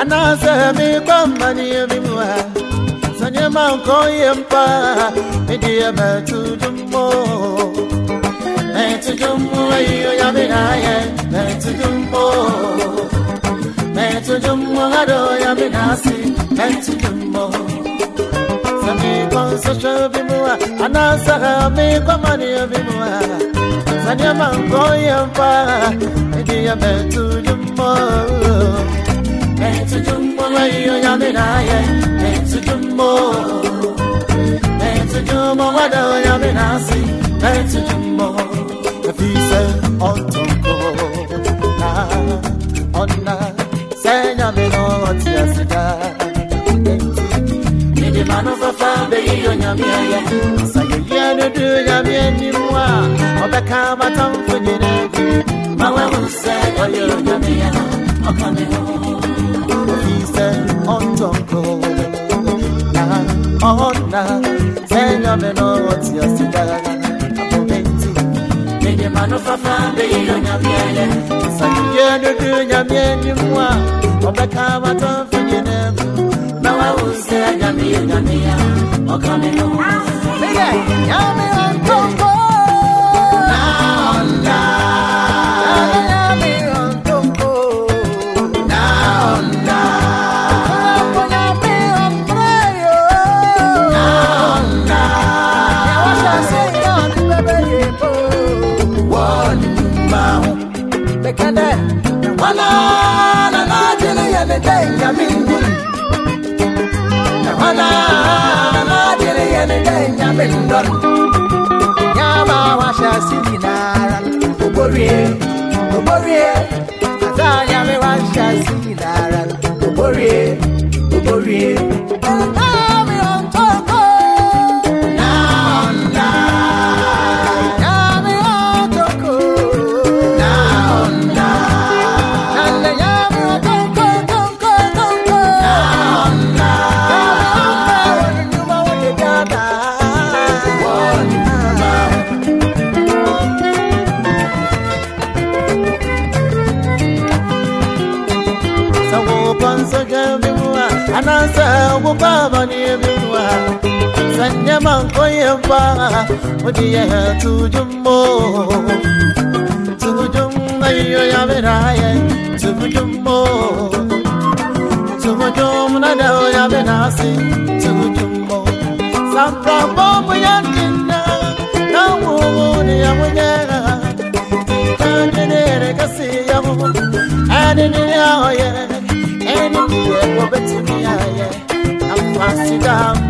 anase mi kwamani mi mwa sanye manko yempa idiye metu jummo metu jummo ayo ya minaye metu jummo metu jummo ado ya minasi metu jummo sami konso shabi mwa anasa mi kwamani mi mwa sanye manko yempa idiye metu jummo metu jummo ayo ya minaye metu jummo metu jummo ado ya minasi metu jummo Afise ontonko na onna senya meno tiasida Nidi mano fafa be yo nyamia ya Sayo yenu du nyamia ni mwa Obeka matamfu nyine Mawe muse oyo nyamia Okane ho. Afise ontonko na onna senya meno tiasida Abobenti Nidi mano fafa be yo nyamia ya Sayo yenu du nyamia ni mwa Obeka matamfu nyine Mawe muse nyamia nyamia Okane ho Yami ontonko na onna Yami ontonko na onna Yami na ni bebe yepo Wani mbahu Bekane Wala na na nyabe ndɔr nyaba wa hyɛ asi nyinara oborie oborie. Baba ni bi muwa Sanya man koyen ba Odiye tujummo Tujum ayo ya beraye Tujummo Tujum na da ya benasi Tujummo Sampra bobo ya dinna Na wo ni ya munyega Kanyenere kasi ya mu Ani ni ya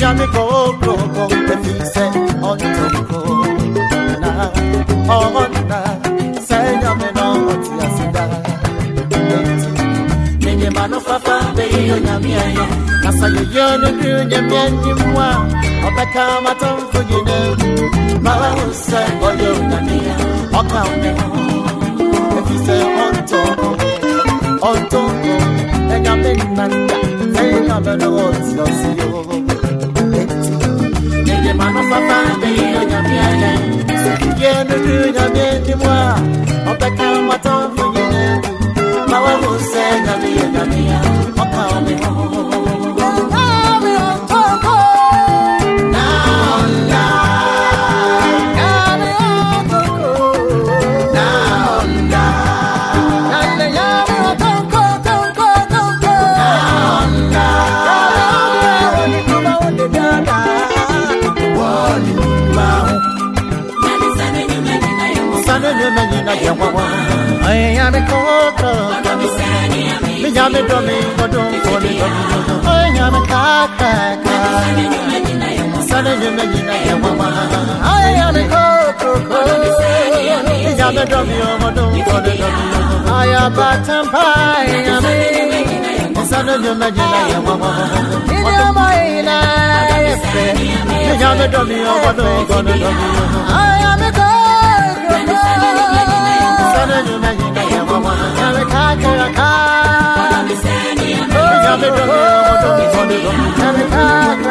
ya mi koko Efise ontoko Na ona Senya me no oti asida Nenye mano fafa Be iyo nyami aye Nasa yo yo no du nyami anyi mwa Obeka matamfu yine Mawa use Oyo nyami ya Oka une Efise ontoko Ontoko Enya me nanda Senya me no mano fafa Be iyo nyami aye Yenu du nyami anyi mwa Obeka nyume nyina ya wawa Aye ya mi koko Mi ya mi domi Kodum koni domi domi Aye ya mi kaka Sana nyina ya wawa Aye ya mi koko Mi ya mi domi Kodum koni domi domi Fire bottom pie, yummy. Son of your magina, yamma. In your mind, I say, you young dummy, Oh, dummy, I'm a car, a